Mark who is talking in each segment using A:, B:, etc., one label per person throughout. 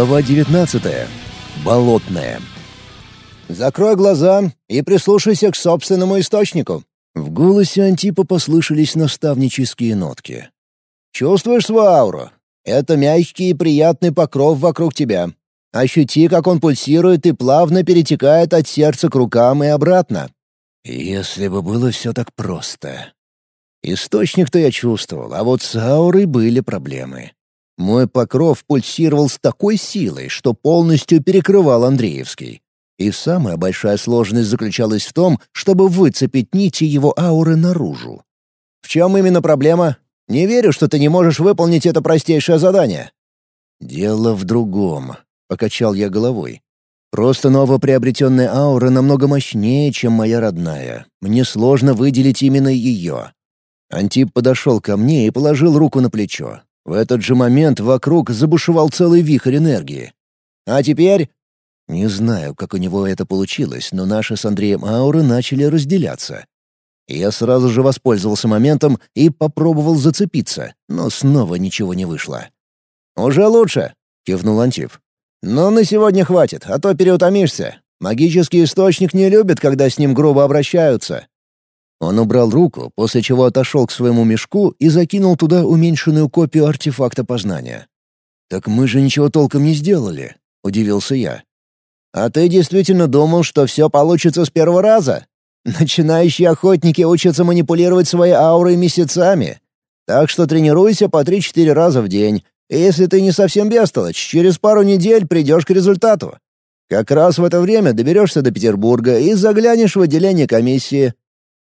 A: Глава 19. Болотная.
B: «Закрой глаза и прислушайся к собственному источнику».
A: В голосе Антипа послышались наставнические нотки.
B: «Чувствуешь свою ауру? Это мягкий и приятный покров вокруг тебя. Ощути, как он пульсирует и плавно перетекает от сердца к рукам и обратно».
A: «Если бы было все так просто». Источник-то я чувствовал, а вот с аурой были проблемы. Мой покров пульсировал с такой силой, что полностью перекрывал Андреевский. И самая большая сложность заключалась в том, чтобы выцепить нити его ауры наружу.
B: «В чем именно проблема? Не верю, что ты не можешь выполнить это простейшее задание».
A: «Дело в другом», — покачал я головой. «Просто новоприобретенная аура намного мощнее, чем моя родная. Мне сложно выделить именно ее». Антип подошел ко мне и положил руку на плечо. В этот же момент вокруг забушевал целый вихрь энергии.
B: «А теперь...»
A: Не знаю, как у него это получилось, но наши с Андреем ауры начали разделяться. Я сразу же воспользовался моментом и попробовал зацепиться, но снова ничего не вышло.
B: «Уже лучше», — кивнул Антип. «Но на сегодня хватит, а то переутомишься. Магический источник не любит, когда с ним грубо обращаются.
A: Он убрал руку, после чего отошел к своему мешку и закинул туда уменьшенную копию артефакта познания. «Так мы же ничего толком не сделали», — удивился я.
B: «А ты действительно думал, что все получится с первого раза? Начинающие охотники учатся манипулировать своей аурой месяцами. Так что тренируйся по три-четыре раза в день, если ты не совсем бестолочь, через пару недель придешь к результату. Как раз в это время доберешься до Петербурга и заглянешь в отделение комиссии,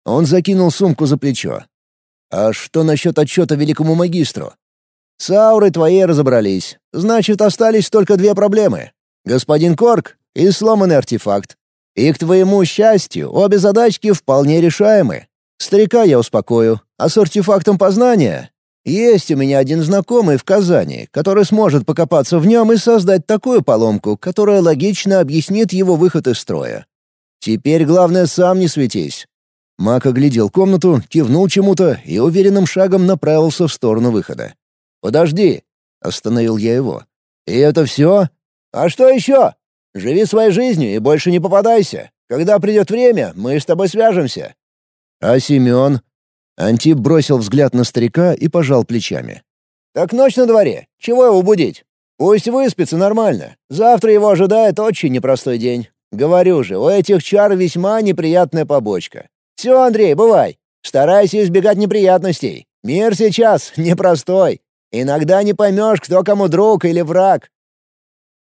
A: он закинул сумку за плечо. «А что насчет отчета великому магистру?»
B: «С аурой твоей разобрались. Значит, остались только две проблемы. Господин Корк и сломанный артефакт. И, к твоему счастью, обе задачки вполне решаемы. Старика я успокою, а с артефактом познания есть у меня один знакомый в Казани, который сможет покопаться в нем и создать такую поломку, которая логично объяснит его выход из строя. Теперь главное сам не светись.
A: Мак оглядел комнату, кивнул чему-то и уверенным шагом направился в сторону выхода.
B: «Подожди!» — остановил я его. «И это все? А что еще? Живи своей жизнью и больше не попадайся. Когда придет время, мы с тобой свяжемся».
A: «А Семен?» Антип бросил взгляд на старика и пожал плечами.
B: «Так ночь на дворе. Чего его будить? Пусть выспится нормально. Завтра его ожидает очень непростой день. Говорю же, у этих чар весьма неприятная побочка. Все, Андрей, бывай. Старайся избегать неприятностей. Мир сейчас непростой. Иногда не поймешь, кто кому друг или враг».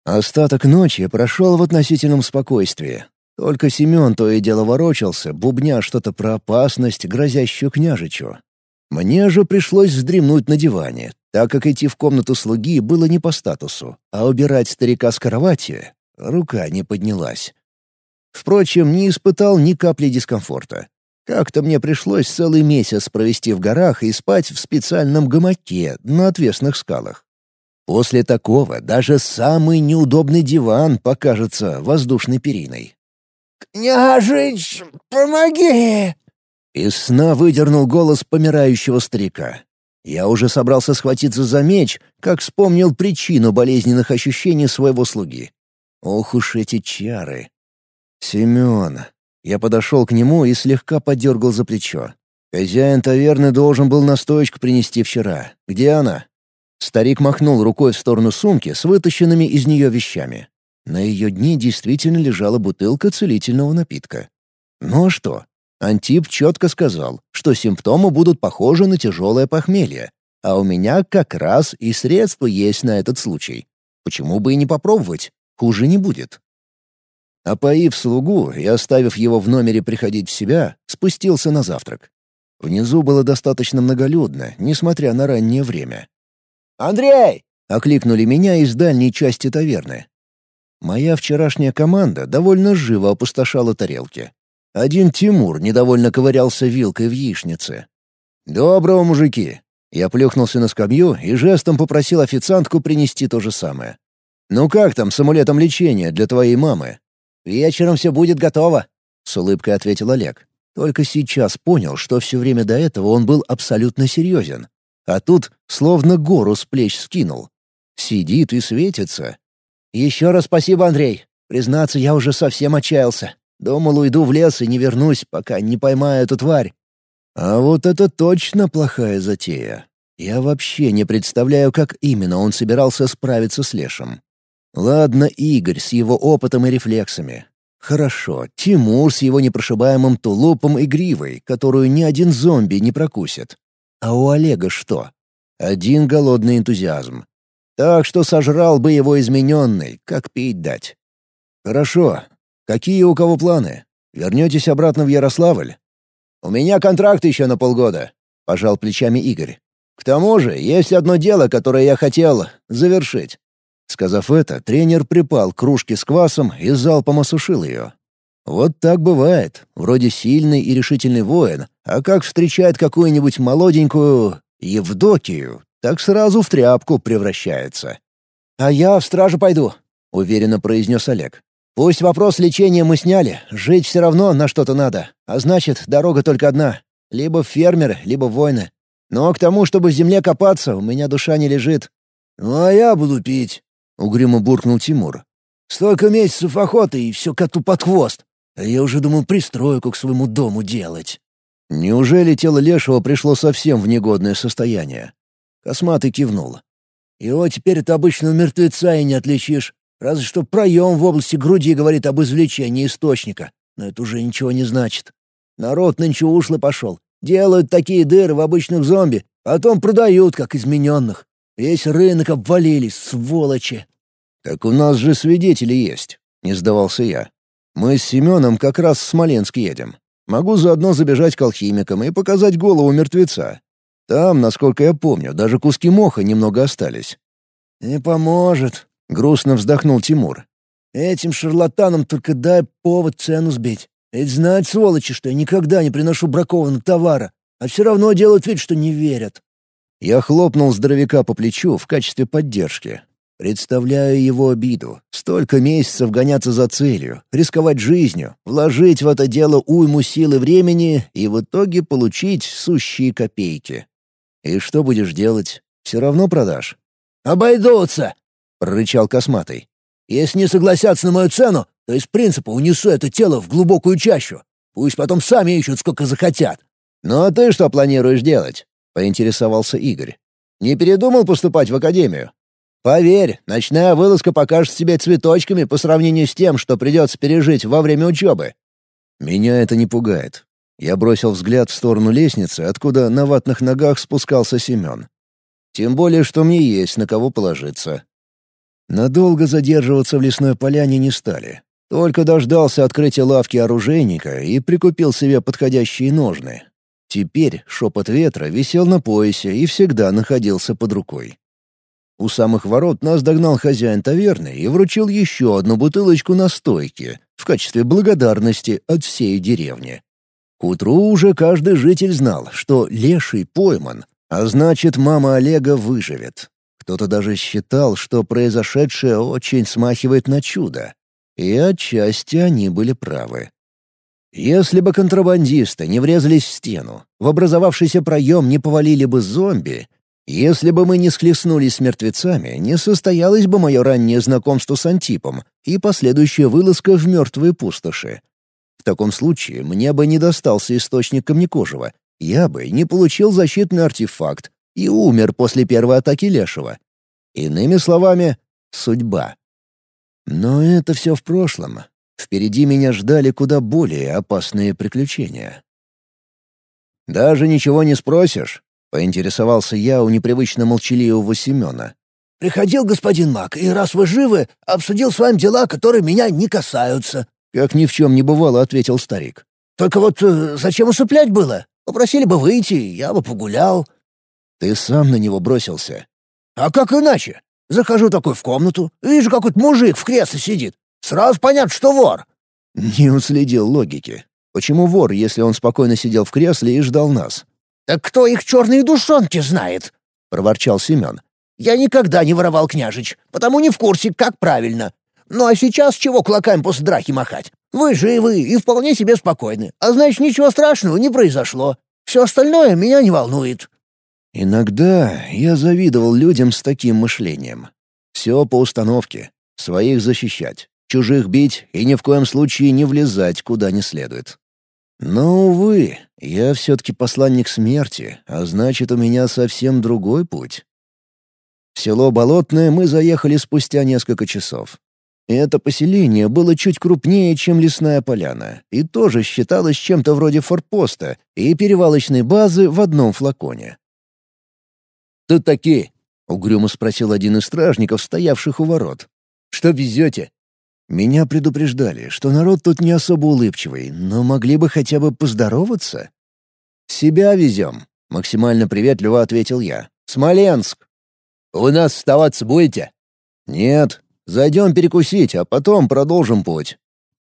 A: Остаток ночи прошел в относительном спокойствии. Только Семен то и дело ворочался, бубня что-то про опасность, грозящую княжичу. Мне же пришлось вздремнуть на диване, так как идти в комнату слуги было не по статусу, а убирать старика с кровати рука не поднялась. Впрочем, не испытал ни капли дискомфорта. Как-то мне пришлось целый месяц провести в горах и спать в специальном гамаке на отвесных скалах. После такого даже самый неудобный диван покажется воздушной периной.
C: «Княжич, помоги!»
A: Из сна выдернул голос помирающего старика. Я уже собрался схватиться за меч, как вспомнил причину болезненных ощущений своего слуги. Ох уж эти чары. «Семен, я подошел к нему и слегка подергал за плечо. Хозяин таверны должен был настоечку принести вчера. Где она? Старик махнул рукой в сторону сумки с вытащенными из нее вещами. На ее дне действительно лежала бутылка целительного напитка. Ну а что? Антип четко сказал, что симптомы будут похожи на тяжелое похмелье, а у меня как раз и средства есть на этот случай. Почему бы и не попробовать? Хуже не будет. Опоив слугу и оставив его в номере приходить в себя, спустился на завтрак. Внизу было достаточно многолюдно, несмотря на раннее время.
B: «Андрей!»
A: — окликнули меня из дальней части таверны. Моя вчерашняя команда довольно живо опустошала тарелки. Один Тимур недовольно ковырялся вилкой в яичнице. «Доброго, мужики!» Я плюхнулся на скамью и жестом попросил официантку принести то же самое. «Ну как там с амулетом лечения для твоей мамы?»
B: «Вечером все будет готово», — с улыбкой ответил Олег.
A: Только сейчас понял, что все время до этого он был абсолютно серьезен. А тут словно гору с плеч скинул. Сидит и светится.
B: «Еще раз спасибо, Андрей. Признаться, я уже совсем отчаялся. Думал, уйду в лес и не вернусь, пока не поймаю эту тварь.
A: А вот это точно плохая затея. Я вообще не представляю, как именно он собирался справиться с Лешем. Ладно, Игорь с его опытом и рефлексами. Хорошо, Тимур с его непрошибаемым тулупом и гривой, которую ни один зомби не прокусит. А у Олега что? Один голодный энтузиазм. Так что сожрал бы его измененный, как пить дать. Хорошо. Какие у кого планы? Вернетесь обратно в Ярославль? У меня контракт еще на полгода, пожал плечами Игорь. К тому же есть одно дело, которое я хотел завершить. Сказав это, тренер припал к кружке с квасом и залпом осушил ее. Вот так бывает. Вроде сильный и решительный воин, а как встречает какую-нибудь молоденькую Евдокию, так сразу в тряпку превращается.
B: «А я в стражу пойду», — уверенно произнес Олег. «Пусть вопрос лечения мы сняли, жить все равно на что-то надо, а значит, дорога только одна. Либо фермеры, либо воины. Но к тому, чтобы в земле копаться, у меня душа не лежит».
C: «Ну а я буду пить», угрюмо буркнул Тимур. «Столько месяцев охоты, и все коту под хвост. А я уже думал пристройку к своему дому делать».
A: Неужели тело Лешего пришло совсем в негодное состояние? Косматый кивнул.
C: «Его теперь от обычного мертвеца и не отличишь. Разве что проем в области груди говорит об извлечении источника. Но это уже ничего не значит. Народ нынче ушлый пошел. Делают такие дыры в обычных зомби, потом продают, как измененных. Весь рынок обвалились, сволочи.
A: «Так у нас же свидетели есть», — не сдавался я. «Мы с Семеном как раз в Смоленск едем. Могу заодно забежать к алхимикам и показать голову мертвеца. Там, насколько я помню, даже куски моха немного остались».
C: «Не поможет», — грустно вздохнул Тимур. «Этим шарлатанам только дай повод цену сбить. Ведь знают, сволочи, что я никогда не приношу бракованного товара, а все равно делают вид, что не верят.
A: Я хлопнул здоровяка по плечу в качестве поддержки. Представляю его обиду. Столько месяцев гоняться за целью, рисковать жизнью, вложить в это дело уйму сил и времени и в итоге получить сущие копейки. И что будешь делать? Все равно продашь.
C: «Обойдутся!» — прорычал косматый. «Если не согласятся на мою цену, то из принципа унесу это тело в глубокую чащу. Пусть потом сами ищут, сколько захотят».
A: «Ну а ты что планируешь делать?» — поинтересовался Игорь. «Не передумал поступать в академию? Поверь, ночная вылазка покажет себе цветочками по сравнению с тем, что придется пережить во время учебы». Меня это не пугает. Я бросил взгляд в сторону лестницы, откуда на ватных ногах спускался Семен. Тем более, что мне есть на кого положиться. Надолго задерживаться в лесной поляне не стали. Только дождался открытия лавки оружейника и прикупил себе подходящие ножны, Теперь шепот ветра висел на поясе и всегда находился под рукой. У самых ворот нас догнал хозяин таверны и вручил еще одну бутылочку настойки в качестве благодарности от всей деревни. К утру уже каждый житель знал, что леший пойман, а значит, мама Олега выживет. Кто-то даже считал, что произошедшее очень смахивает на чудо. И отчасти они были правы. Если бы контрабандисты не врезались в стену, в образовавшийся проем не повалили бы зомби, если бы мы не схлестнулись с мертвецами, не состоялось бы мое раннее знакомство с Антипом и последующая вылазка в мертвые пустоши. В таком случае мне бы не достался источник Камнекожего, я бы не получил защитный артефакт и умер после первой атаки Лешего. Иными словами, судьба. Но это все в прошлом. Впереди меня ждали куда более опасные приключения. «Даже ничего не спросишь?» — поинтересовался я у непривычно молчаливого Семена.
C: «Приходил господин Мак, и раз вы живы, обсудил с вами дела, которые меня не касаются».
A: «Как ни в чем не бывало», — ответил старик.
C: «Только вот э, зачем усыплять было? Попросили бы выйти, я бы погулял».
A: «Ты сам на него бросился».
C: «А как иначе? Захожу такой в комнату, вижу, какой-то мужик в кресле сидит. Сразу понятно, что вор».
A: Не уследил логики. Почему вор, если он спокойно сидел в кресле и ждал нас?
C: «Так кто их черные душонки знает?» — проворчал Семен. «Я никогда не воровал, княжич, потому не в курсе, как правильно. Ну а сейчас чего кулаками после драки махать? Вы живы и вполне себе спокойны, а значит, ничего страшного не произошло. Все остальное меня не волнует».
A: Иногда я завидовал людям с таким мышлением. Все по установке. Своих защищать, чужих бить и ни в коем случае не влезать куда не следует. Но, увы, я все-таки посланник смерти, а значит, у меня совсем другой путь. В село Болотное мы заехали спустя несколько часов. Это поселение было чуть крупнее, чем лесная поляна, и тоже считалось чем-то вроде форпоста и перевалочной базы в одном флаконе.
C: «Тут такие?» — угрюмо спросил один из стражников, стоявших у ворот. «Что везете?»
A: Меня предупреждали, что народ тут не особо улыбчивый, но могли бы хотя бы поздороваться. «Себя везем», — максимально приветливо ответил я. «Смоленск».
C: «У нас оставаться будете?»
A: «Нет. Зайдем перекусить, а потом продолжим путь».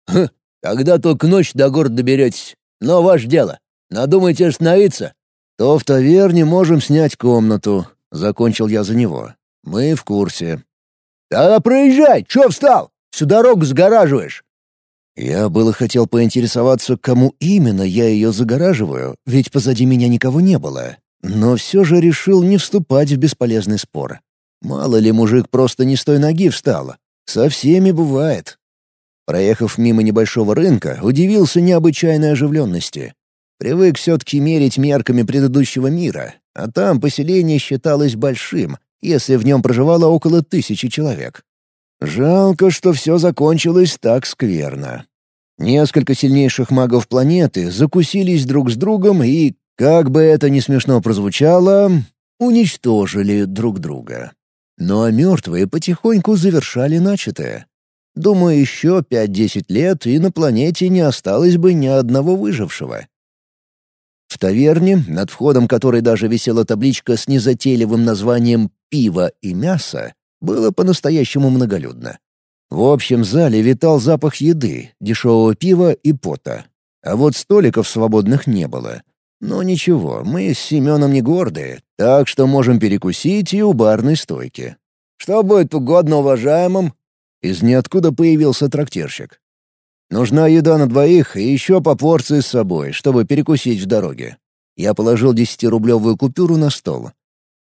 C: «Хм, тогда только ночь до города доберетесь. Но ваше дело. Надумаете остановиться?»
A: «То в таверне можем снять комнату», — закончил я за него. «Мы в курсе».
C: «Тогда проезжай! Чё встал?» Всю дорогу сгораживаешь».
A: Я было хотел поинтересоваться, кому именно я ее загораживаю, ведь позади меня никого не было. Но все же решил не вступать в бесполезный спор. Мало ли мужик просто не с той ноги встал. Со всеми бывает. Проехав мимо небольшого рынка, удивился необычайной оживленности. Привык все-таки мерить мерками предыдущего мира, а там поселение считалось большим, если в нем проживало около тысячи человек. Жалко, что все закончилось так скверно. Несколько сильнейших магов планеты закусились друг с другом и, как бы это ни смешно прозвучало, уничтожили друг друга. Ну а мертвые потихоньку завершали начатое. Думаю, еще пять-десять лет, и на планете не осталось бы ни одного выжившего. В таверне, над входом которой даже висела табличка с незатейливым названием «Пиво и мясо», было по-настоящему многолюдно. В общем зале витал запах еды, дешевого пива и пота. А вот столиков свободных не было. Но ничего, мы с Семеном не гордые, так что можем перекусить и у барной стойки.
C: «Что будет угодно уважаемым?»
A: Из ниоткуда появился трактирщик. «Нужна еда на двоих и еще по порции с собой, чтобы перекусить в дороге». Я положил десятирублевую купюру на стол.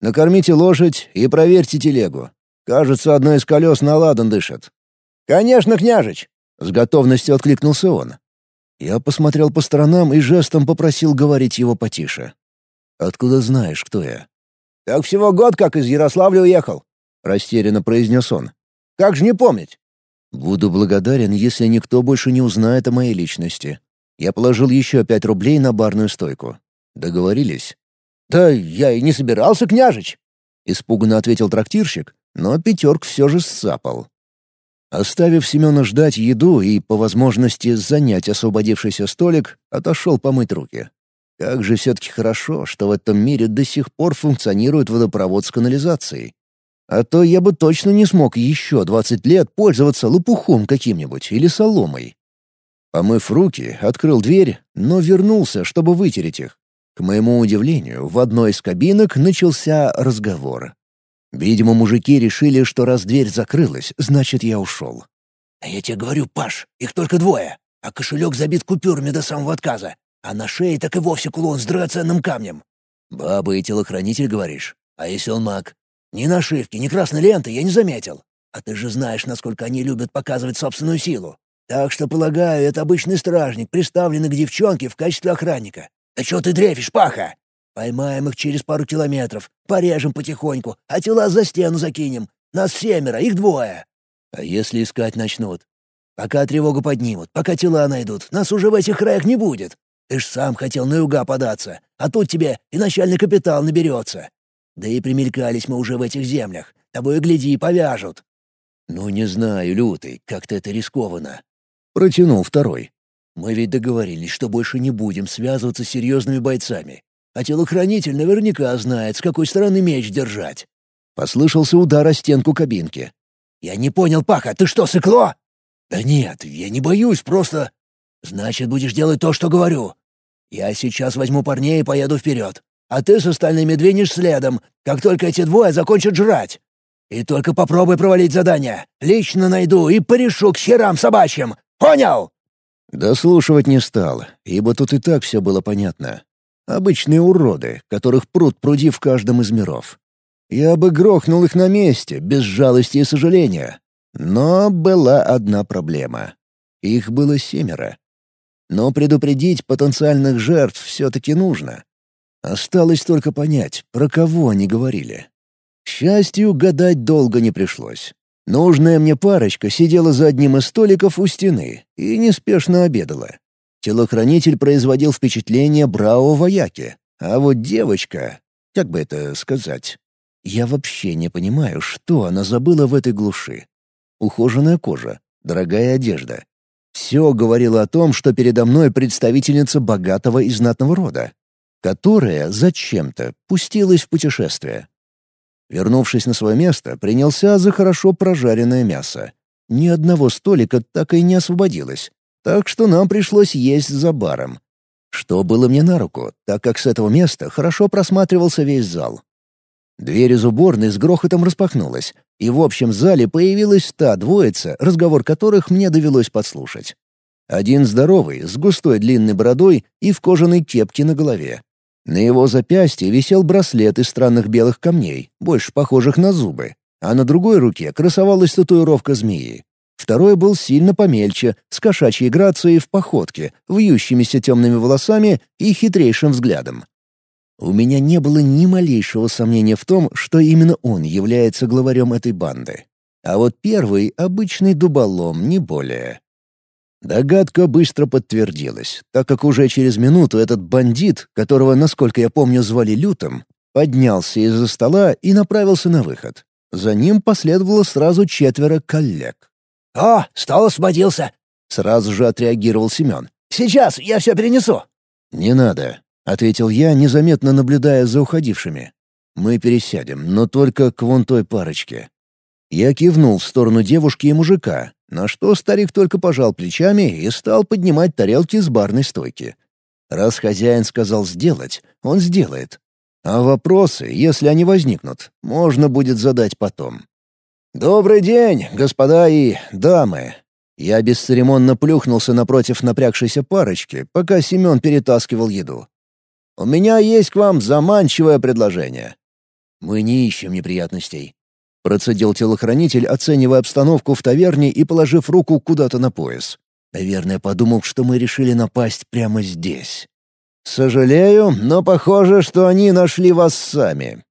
A: «Накормите лошадь и проверьте телегу. Кажется, одно из колес на ладан дышит».
C: «Конечно, княжич!»
A: — с готовностью откликнулся он. Я посмотрел по сторонам и жестом попросил говорить его потише. «Откуда знаешь, кто я?»
C: «Так всего год, как из Ярославля уехал», —
A: растерянно произнес он.
C: «Как же не помнить?»
A: «Буду благодарен, если никто больше не узнает о моей личности». Я положил еще пять рублей на барную стойку. Договорились?
C: «Да я и не собирался, княжич!»
A: — испуганно ответил трактирщик, но пятерк все же сцапал. Оставив Семена ждать еду и, по возможности, занять освободившийся столик, отошел помыть руки. Как же все-таки хорошо, что в этом мире до сих пор функционирует водопровод с канализацией. А то я бы точно не смог еще 20 лет пользоваться лопухом каким-нибудь или соломой. Помыв руки, открыл дверь, но вернулся, чтобы вытереть их. К моему удивлению, в одной из кабинок начался разговор. Видимо, мужики решили, что раз дверь закрылась, значит, я ушел.
B: «А я тебе говорю, Паш, их только двое, а кошелек забит купюрами до самого отказа, а на шее так и вовсе кулон с драгоценным камнем».
A: «Баба и телохранитель, говоришь? А если он маг?»
B: «Ни нашивки, ни красной ленты я не заметил. А ты же знаешь, насколько они любят показывать собственную силу. Так что, полагаю, это обычный стражник, приставленный к девчонке в качестве охранника. Да что ты дрейфишь, Паха? Поймаем их через пару километров, порежем потихоньку, а тела за стену закинем. Нас семеро, их двое.
A: А если искать начнут?
B: Пока тревогу поднимут, пока тела найдут, нас уже в этих краях не будет. Ты ж сам хотел на юга податься, а тут тебе и начальный капитал наберется. Да и примелькались мы уже в этих землях. Тобой, гляди, повяжут.
A: «Ну, не знаю, Лютый, как-то это рискованно». Протянул второй. «Мы ведь договорились, что больше не будем связываться с серьезными бойцами. А телохранитель наверняка знает, с какой стороны меч держать. Послышался удар о стенку кабинки.
B: «Я не понял, Паха, ты что, сыкло?»
A: «Да нет, я не боюсь, просто...»
B: «Значит, будешь делать то, что говорю. Я сейчас возьму парней и поеду вперед, а ты с остальными двинешь следом, как только эти двое закончат жрать. И только попробуй провалить задание. Лично найду и порешу к херам собачьим. Понял?»
A: Дослушивать не стал, ибо тут и так все было понятно. Обычные уроды, которых пруд пруди в каждом из миров. Я бы грохнул их на месте, без жалости и сожаления. Но была одна проблема. Их было семеро. Но предупредить потенциальных жертв все-таки нужно. Осталось только понять, про кого они говорили. К счастью, гадать долго не пришлось. Нужная мне парочка сидела за одним из столиков у стены и неспешно обедала. Телохранитель производил впечатление бравого вояки, а вот девочка, как бы это сказать, я вообще не понимаю, что она забыла в этой глуши. Ухоженная кожа, дорогая одежда. Все говорило о том, что передо мной представительница богатого и знатного рода, которая зачем-то пустилась в путешествие. Вернувшись на свое место, принялся за хорошо прожаренное мясо. Ни одного столика так и не освободилось, так что нам пришлось есть за баром. Что было мне на руку, так как с этого места хорошо просматривался весь зал. Дверь из уборной с грохотом распахнулась, и в общем зале появилась та двоица, разговор которых мне довелось подслушать. Один здоровый, с густой длинной бородой и в кожаной кепке на голове. На его запястье висел браслет из странных белых камней, больше похожих на зубы, а на другой руке красовалась татуировка змеи. Второй был сильно помельче, с кошачьей грацией в походке, вьющимися темными волосами и хитрейшим взглядом. У меня не было ни малейшего сомнения в том, что именно он является главарем этой банды. А вот первый — обычный дуболом, не более. Догадка быстро подтвердилась, так как уже через минуту этот бандит, которого, насколько я помню, звали Лютом, поднялся из-за стола и направился на выход. За ним последовало сразу четверо коллег.
B: «О, стол освободился!»
A: — сразу же отреагировал Семен.
B: «Сейчас, я все перенесу!»
A: «Не надо. — ответил я, незаметно наблюдая за уходившими. «Мы пересядем, но только к вон той парочке». Я кивнул в сторону девушки и мужика, на что старик только пожал плечами и стал поднимать тарелки с барной стойки. Раз хозяин сказал сделать, он сделает. А вопросы, если они возникнут, можно будет задать потом. «Добрый день, господа и дамы!» Я бесцеремонно плюхнулся напротив напрягшейся парочки, пока Семен перетаскивал еду. У меня есть к вам заманчивое предложение». «Мы не ищем неприятностей», — процедил телохранитель, оценивая обстановку в таверне и положив руку куда-то на пояс. Наверное, подумал, что мы решили напасть прямо здесь. «Сожалею, но похоже, что они нашли вас сами.